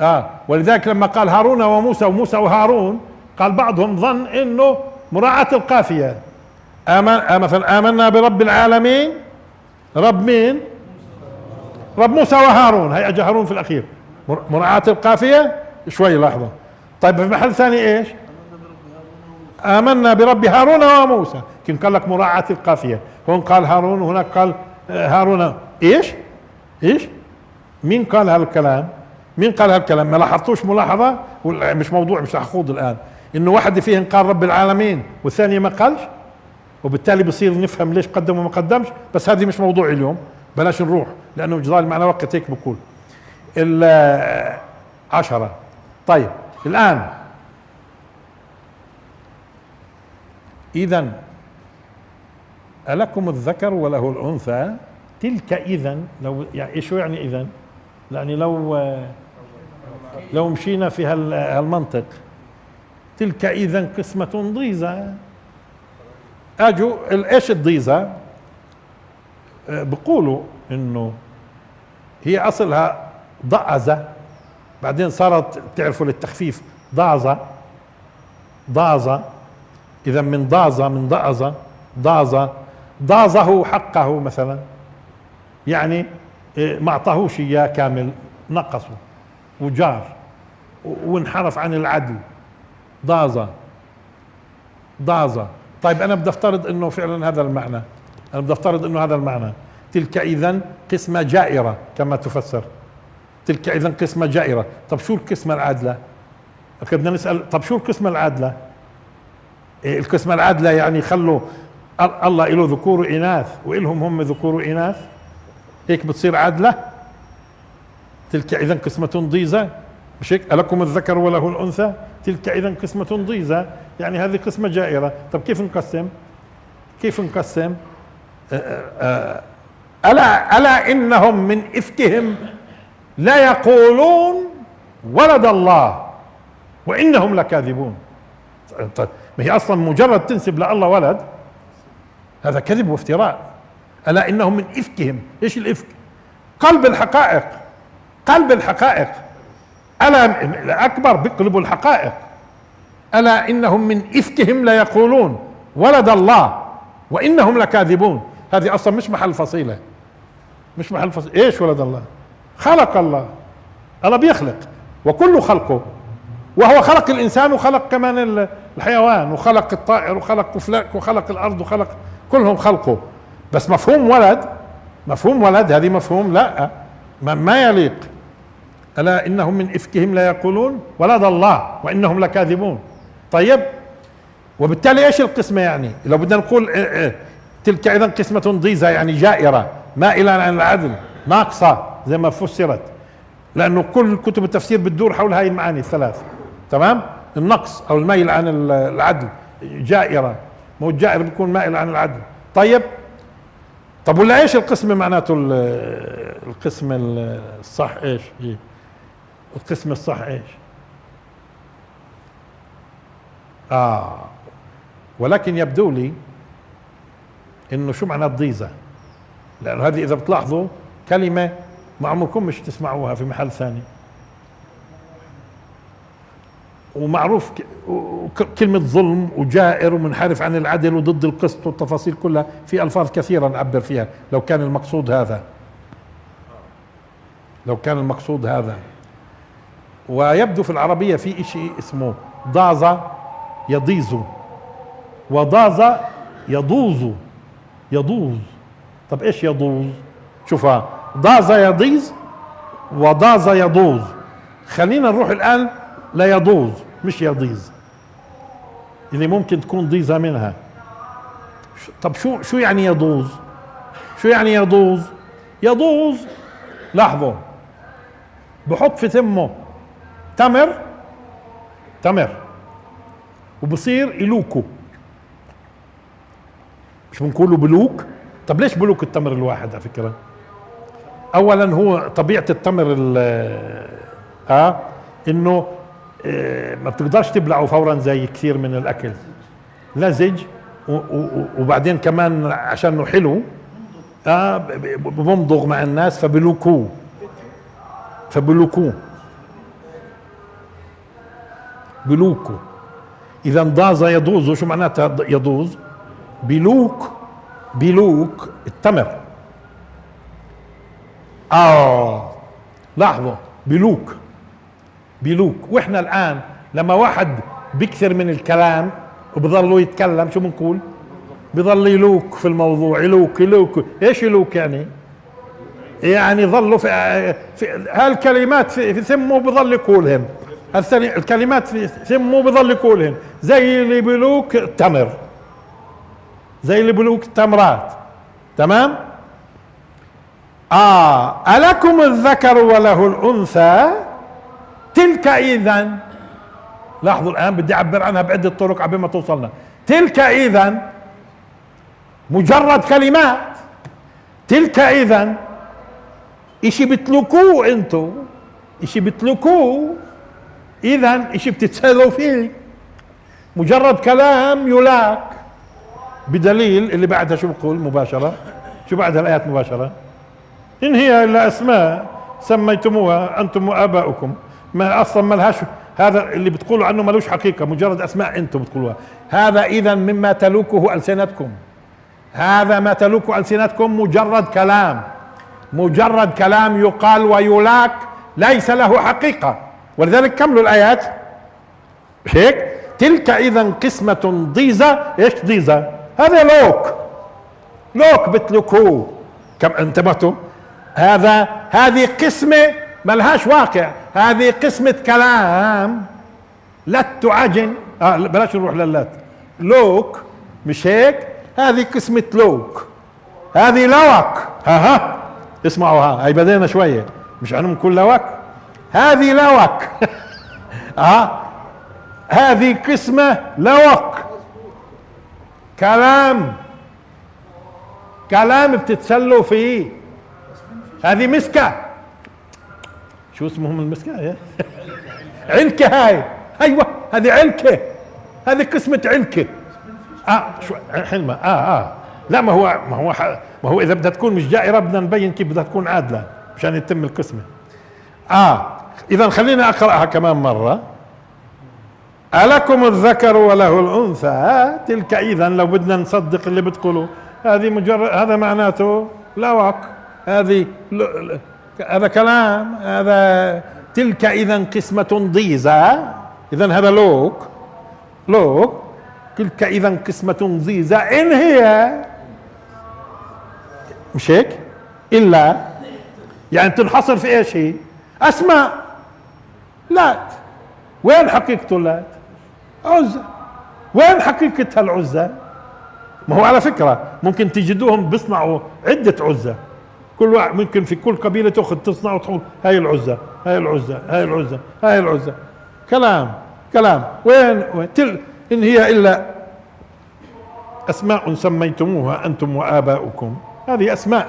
[SPEAKER 1] آه ولذلك لما قال هارون وموسى وموسى وهارون قال بعضهم ظن إنه مراعاة القافية. آمن آه مثلا آمنا برب العالمين. رب مين؟ رب موسى وهارون. هي اجى هارون في الأخير. مراعاة القافية؟ شوي لحظة طيب في محل ثاني إيش؟ آمنا برب هارون وموسى. كم قال لك مراعاة القافية؟ هون قال هارون وهناك قال آه، هارون. إيش؟ إيش؟ مين قال هذا الكلام مين قال هالكلام؟ ما لاحظتوش ملاحظة؟ مش موضوع مش رح أخوض الآن. إنه واحد فيهم قال رب العالمين والثانية ما قالش؟ وبالتالي بصير نفهم ليش قدم وما قدمش؟ بس هذه مش موضوع اليوم. بلاش نروح لأنه ضايل معنا وقت هيك بقول. العشرة طيب الآن اذا ألكم الذكر وله الأنثى؟ تلك إذا لو يعني شو يعني إذا؟ يعني لو لو مشينا في هالمنطق. تلك إذا قسمة ضيزة اجوا إيش الضيزه آه، بقولوا إنه هي أصلها ضعزه بعدين صارت تعرفوا للتخفيف ضعزه ضازة. إذا من ضازه من ضعزه ضازه ضازه حقه مثلا. يعني آه، ما أعطاهوش إياه كامل نقصه وجار وانحرف عن العدل. ضازه ضازه طيب أنا بدي أفترض إنه فعلا هذا المعنى. أنا بدي أفترض إنه هذا المعنى. تلك اذا قسمة جائرة كما تفسر. تلك اذا قسمة جائرة. طب شو القسمة العادلة؟ بدنا نسأل طب شو القسمة العادلة؟ القسمه العادله يعني خلوا الله له ذكور واناث وإلهم هم ذكور واناث هيك بتصير عادله تلك اذا قسمة ضيزة. مش هيك؟ ألكم الذكر وله الأنثى؟ تلك إذا قسمة ضيزة. يعني هذه قسمة جائرة. طب كيف نقسم؟ كيف نقسم؟ أه، أه، أه، ألا ألا إنهم من إفكهم لا يقولون ولد الله وإنهم لكاذبون. طيب. ما هي أصلا مجرد تنسب لله ولد؟ هذا كذب وافتراء. ألا إنهم من إفكهم؟ إيش الإفك؟ قلب الحقائق. قلب الحقائق. ألا أكبر بيقلبوا الحقائق. ألا إنهم من إفكهم ليقولون ولد الله. وإنهم لكاذبون. هذه أصلا مش محل فصيلة. مش محل فصيلة. إيش ولد الله؟ خلق الله. الله بيخلق. وكل خلقه. وهو خلق الإنسان وخلق كمان الحيوان وخلق الطائر وخلق فلك وخلق الأرض وخلق كلهم خلقه بس مفهوم ولد مفهوم ولد هذه مفهوم لا ما يليق. ألا إنهم من إفكهم لا يقولون؟ ولد الله وإنهم لكاذبون. طيب وبالتالي إيش القسمة يعني؟ لو بدنا نقول إيه، إيه، تلك أيضا قسمة ضيزة يعني جائرة مائلة عن العدل ناقصة زي ما فسرت. لأنه كل كتب التفسير بتدور حول هاي المعاني الثلاث. تمام؟ النقص أو الميل عن العدل. جائرة. مو الجائر بيكون مائل عن العدل. طيب طب ولا إيش القسم معناته القسم الصح؟ إيش؟ القسم الصح إيش؟ آه. ولكن يبدو لي إنه شو معنى الضيزة؟ لأنه هذه إذا بتلاحظوا كلمة ما عمركم مش تسمعوها في محل ثاني. ومعروف كلمة ظلم وجائر ومنحرف عن العدل وضد القسط والتفاصيل كلها في ألفاظ كثيرة نعبر فيها. لو كان المقصود هذا. لو كان المقصود هذا. ويبدو في العربية في شيء اسمه ضاز يضيز. وضاز يضوز. يضوز. طب إيش يضوز؟ شوفها. ضاز يضيز وضاز يضوز. خلينا نروح الآن ليضوز. مش يضيز اللي ممكن تكون ضيزة منها. طب شو شو يعني يضوز شو يعني يضوز يضوز لاحظوا بحط في ثمه تمر تمر. وبصير يلوكه. مش بنقوله بلوك؟ طب ليش بلوك التمر الواحد على فكرة؟ اولا هو طبيعة التمر آه إنه ما بتقدرش تبلعه فورا زي كثير من الأكل. لزج وبعدين كمان عشانه حلو آه بمضغ مع الناس فبلوكوه. فبلوكوه. بلوكو إذا ضاز يضوز شو معناتها يضوز بلوك بلوك التمر. آه لاحظوا بلوك. بلوك وإحنا الآن لما واحد بيكثر من الكلام وبضلوا يتكلم شو بنقول؟ بضل يلوك في الموضوع يلوك يلوك. إيش يلوك يعني؟ يعني ضلوا في, في هالكلمات في, في ثمه بضل يقولهن. الكلمات في ثمه بضل يقولهن. زي اللي بلوك التمر زي اللي بلوك التمرات تمام؟ آه ألكم الذكر وله الأنثى؟ تلك إذا لاحظوا الآن بدي أعبر عنها بعدة طرق قبل ما توصلنا. تلك إذا مجرد كلمات. تلك إذا إشي بتلكوه أنتو. إشي بتلكوه. إذا إشي بتتسالوا فيه. مجرد كلام يلاك بدليل اللي بعدها شو بقول؟ مباشرة. شو بعد الآيات مباشرة؟ إن هي إلا أسماء سميتموها أنتم وآباؤكم. ما أصلا ما لهاش هذا اللي بتقولوا عنه ملوش حقيقة مجرد أسماء أنتم بتقولوها. هذا إذا مما تلوكه ألسنتكم. هذا ما تلوكه ألسنتكم مجرد كلام. مجرد كلام يقال ويلاك ليس له حقيقة. ولذلك كملوا الآيات. هيك تلك إذا قسمة ضيزة. إيش ضيزة؟ هذا لوك. لوك بتلوكوه. كم انتبهتوا؟ هذا هذه قسمة ملهاش واقع. هذه قسمة كلام. لت عجن آه بلاش نروح للات لوك مش هيك؟ هذه قسمة لوك. هذه لوك. ها ها اسمعوا ها هي بدينا شوية. مش عنهم كل لوك؟ هذه لوك. *laughs* ها هذه قسمة لوك. كلام. كلام بتتسلوا فيه. هذه مسكة. شو اسمهم المسكة يا علكة هاي. أيوه هذه علكة هذه قسمة علكة آه شو حلمة. آه آه. لا ما هو ما هو ما هو إذا بدها تكون مش جائرة بدنا نبين كيف بدها تكون عادلة مشان يتم القسمة. آه إذا خلينا أقرأها كمان مرة. ألكم الذكر وله الأنثى؟ تلك إذا لو بدنا نصدق اللي بتقولوا. هذه مجرد هذا معناته لوك هذه هذا كلام هذا تلك إذا قسمة ضيزة. إذا هذا لوك لوك تلك إذا قسمة ضيزة. إن هي مش هيك؟ إلا يعني تنحصر في إيش هي؟ أسماء. لات. وين حقيقته لات عزة. وين حقيقة هالعزة ما هو على فكرة ممكن تجدوهم بيصنعوا عدة عزة. كل واحد ممكن في كل قبيلة تأخذ تصنع وتقول هاي العزة هاي العزة هاي العزة هاي العزة. كلام كلام. وين, وين؟ تل إن هي إلا أسماء سميتموها أنتم وآباؤكم. هذه أسماء.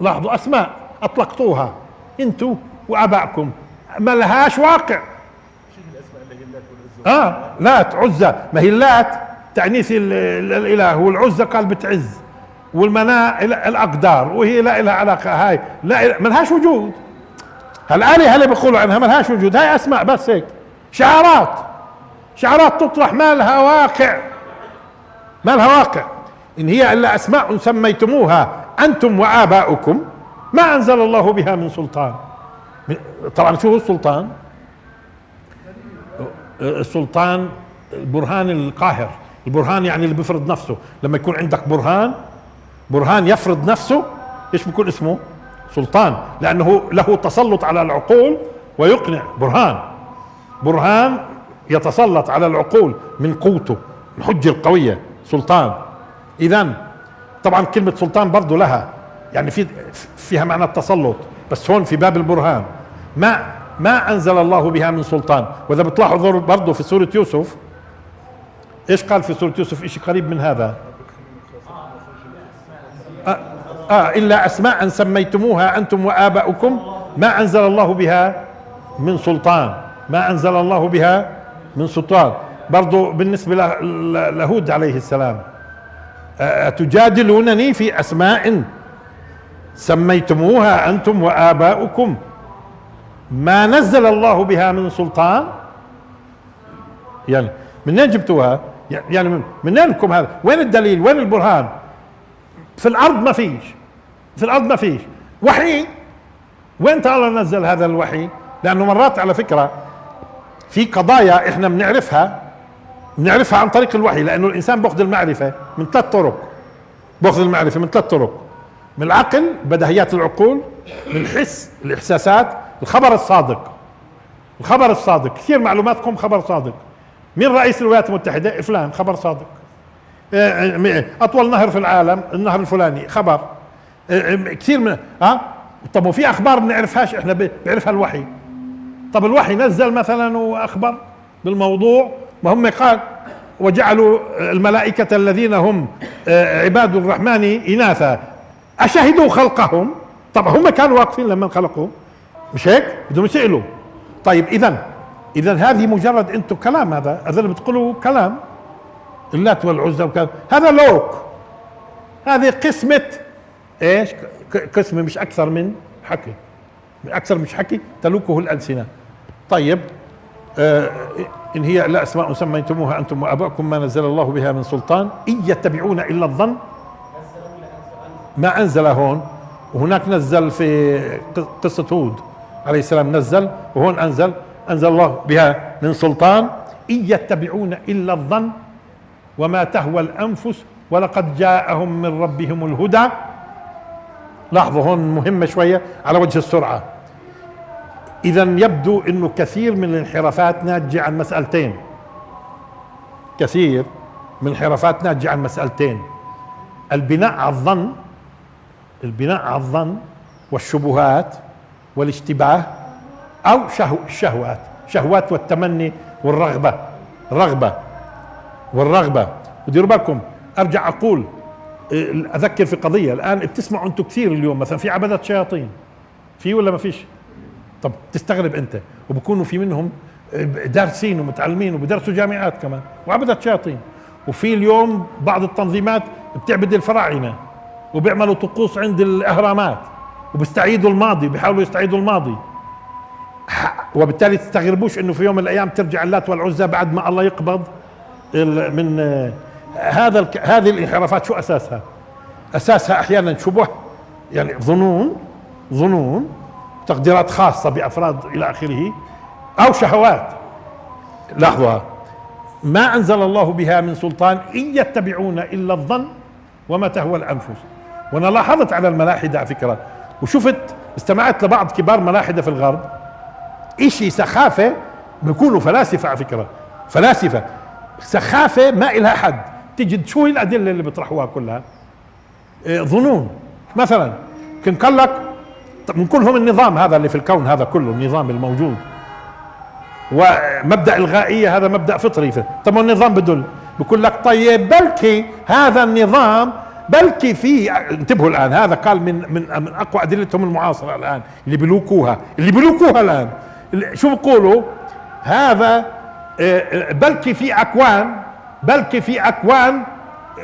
[SPEAKER 1] لاحظوا أسماء. أطلقتوها. أنتم وابائكم ما لهاش واقع. آه لات عزة. ما هي اللات. تعنيث الإله. والعزة قال بتعز. والمناء الأقدار وهي لا لها علاقة هاي لا ما لهاش وجود. الالهه اللي بيقولوا عنها ما لهاش وجود هاي أسماء بس هيك. شعارات شعارات تطرح ما لها واقع. ما لها واقع. إن هي إلا أسماء سميتموها أنتم وآباؤكم ما أنزل الله بها من سلطان. طبعا شو هو السلطان؟ السلطان البرهان القاهر. البرهان يعني اللي بيفرض نفسه. لما يكون عندك برهان برهان يفرض نفسه إيش بيكون اسمه؟ سلطان لأنه له تسلط على العقول ويقنع. برهان برهان يتسلط على العقول من قوته الحجة القوية سلطان. اذا طبعا كلمة سلطان برضه لها يعني في فيها معنى التسلط بس هون في باب البرهان. ما ما أنزل الله بها من سلطان. وإذا بتلاحظوا برضه في سورة يوسف إيش قال في سورة يوسف؟ شيء قريب من هذا. آه, آه إلا أسماء سميتموها أنتم وآباؤكم. ما أنزل الله بها من سلطان. ما أنزل الله بها من سلطان. برضو بالنسبة لهود عليه السلام أتجادلونني في أسماء سميتموها أنتم وآباؤكم؟ ما نزل الله بها من سلطان؟ يعني من أين جبتوها؟ يعني من أين لكم هذا؟ وين الدليل؟ وين البرهان؟ في الأرض ما فيش. في الأرض ما فيش. وحي. وين الله نزل هذا الوحي؟ لأنه مرات على فكرة في قضايا إحنا بنعرفها بنعرفها عن طريق الوحي لأنه الإنسان بأخذ المعرفة من ثلاث طرق. بأخذ المعرفة من ثلاث طرق. من العقل بدهيات العقول من الحس الإحساسات الخبر الصادق. الخبر الصادق. كثير معلوماتكم خبر صادق. مين رئيس الولايات المتحدة؟ فلان خبر صادق. أطول نهر في العالم النهر الفلاني خبر. إيه، كثير من ها؟ طب وفي أخبار ما بنعرفهاش إحنا بيعرفها الوحي. طب الوحي نزل مثلا وأخبر بالموضوع ما هم قال وجعلوا الملائكة الذين هم إيه، عباد الرحمن إناثا. أشهدوا خلقهم؟ طب هم كانوا واقفين لما خلقوا مش هيك؟ بدهم يسألوا. طيب إذا إذا هذه مجرد أنتم كلام هذا اللي بتقولوا كلام. اللات والعزى وكذا. هذا لوك. هذه قسمة إيش؟ قسمة مش أكثر من حكي. أكثر مش حكي تلوكه الألسنة. طيب آه إن هي لا أسماء سميتموها أنتم وآباؤكم ما نزل الله بها من سلطان إن يتبعون إلا الظن. ما أنزل هون. وهناك نزل في قصة هود عليه السلام نزل وهون أنزل أنزل الله بها من سلطان إن يتبعون إلا الظن. وما تهوى الأنفس ولقد جاءهم من ربهم الهدى. لاحظوا هون مهمه شوية على وجه السرعة. اذا يبدو إنه كثير من الانحرافات ناتجة عن مسألتين. كثير من الانحرافات ناتجة عن مسألتين. البناء على الظن البناء على الظن والشبهات والاشتباه أو شهو الشهوات شهوات والتمني والرغبة الرغبه والرغبة. وديروا بالكم أرجع أقول إيه، أذكر في قضية. الآن بتسمعوا أنتم كثير اليوم مثلا في عبدة شياطين. في ولا ما فيش؟ طب تستغرب أنت. وبكونوا في منهم إيه، دارسين ومتعلمين وبدرسوا جامعات كمان. وعبدة شياطين. وفي اليوم بعض التنظيمات بتعبد الفراعنة وبيعملوا طقوس عند الأهرامات وبيستعيدوا الماضي بيحاولوا يستعيدوا الماضي. وبالتالي تستغربوش إنه في يوم من الأيام ترجع اللات والعزى بعد ما الله يقبض. من هذا هذه الانحرافات شو أساسها؟ أساسها أحيانا شبه يعني ظنون ظنون تقديرات خاصة بأفراد إلى آخره أو شهوات. لاحظوا ما أنزل الله بها من سلطان إن يتبعون إلا الظن وما تهوى الأنفس. وأنا لاحظت على الملاحدة على فكرة وشفت استمعت لبعض كبار ملاحدة في الغرب إشي سخافة بيكونوا فلاسفة على فكرة. فلاسفة. سخافة ما إلها حد. تجد شو الأدلة اللي بيطرحوها كلها؟ إيه ظنون. مثلا كنت قال لك من كلهم النظام هذا اللي في الكون هذا كله النظام الموجود. ومبدأ الغائية هذا مبدأ فطري. طب النظام بدل؟ بقول لك طيب بلكي هذا النظام بلكي في انتبهوا الآن هذا قال من من من أقوى أدلتهم المعاصرة الآن اللي بلوكوها اللي بلوكوها الآن. شو بقولوا هذا بلكي في أكوان بلكي في أكوان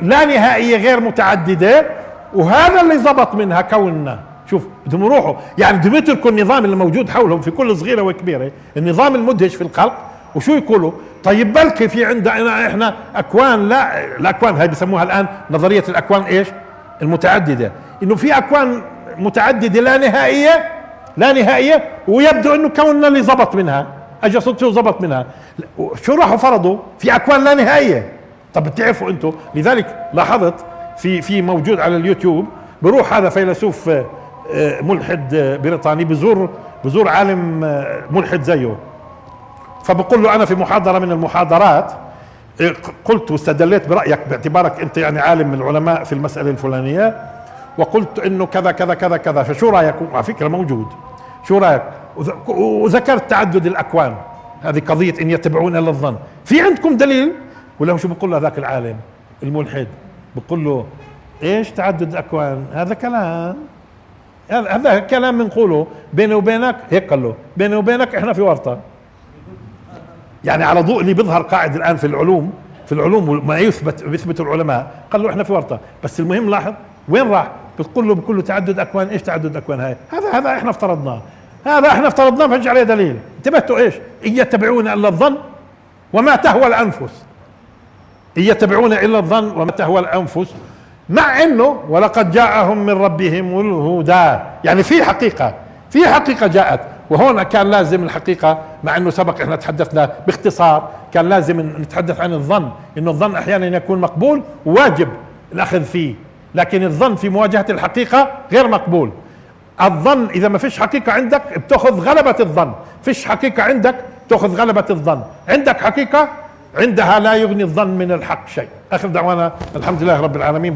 [SPEAKER 1] لا نهائية غير متعددة وهذا اللي زبط منها كوننا. شوف بدهم يروحوا. يعني بدهم يتركوا النظام اللي موجود حولهم في كل صغيرة وكبيرة النظام المدهش في الخلق. وشو يقولوا؟ طيب بلكي في عندنا إحنا أكوان لا الأكوان هاي بسموها الآن نظرية الأكوان إيش؟ المتعددة. إنه في أكوان متعددة لا نهائية لا نهائية ويبدو إنه كوننا اللي زبط منها. اجى صدفه وزبط منها؟ شو راحوا فرضوا؟ في أكوان لا نهائية. طب بتعرفوا أنتم لذلك لاحظت في في موجود على اليوتيوب بروح هذا فيلسوف آه، ملحد آه، بريطاني بزور بزور عالم آه، ملحد زيه. فبقول له أنا في محاضرة من المحاضرات قلت واستدليت برأيك باعتبارك أنت يعني عالم من العلماء في المسألة الفلانية وقلت إنه كذا كذا كذا كذا. فشو رأيك؟ على فكرة موجود. شو رأيك؟ وذكرت تعدد الأكوان. هذه قضية إن يتبعون إلا الظن. في عندكم دليل؟ ولا شو بقول له ذاك العالم الملحد؟ بقول له إيش تعدد الأكوان؟ هذا كلام. هذا كلام بنقوله بيني وبينك هيك قال له بيني وبينك إحنا في ورطة. يعني على ضوء اللي بيظهر قاعد الآن في العلوم في العلوم ما يثبت بيثبت العلماء قال له إحنا في ورطة. بس المهم لاحظ وين راح؟ بتقول له بكل تعدد أكوان إيش تعدد اكوان هاي؟ هذا هذا إحنا افترضناه هذا إحنا افترضناه فنج عليه دليل. انتبهتوا إيش؟ إن يتبعون إلا الظن وما تهوى الأنفس. إن يتبعون إلا الظن وما تهوى الأنفس. مع إنه ولقد جاءهم من ربهم الهدى. يعني في حقيقة في حقيقة جاءت. وهون كان لازم الحقيقة مع إنه سبق إحنا تحدثنا باختصار كان لازم نتحدث عن الظن. انه الظن أحيانا يكون مقبول وواجب الاخذ فيه. لكن الظن في مواجهة الحقيقة غير مقبول. الظن إذا ما فيش حقيقة عندك بتأخذ غلبة الظن. فيش حقيقة عندك تأخذ غلبة الظن. عندك حقيقة عندها لا يغني الظن من الحق شيء. آخر دعوانا الحمد لله رب العالمين.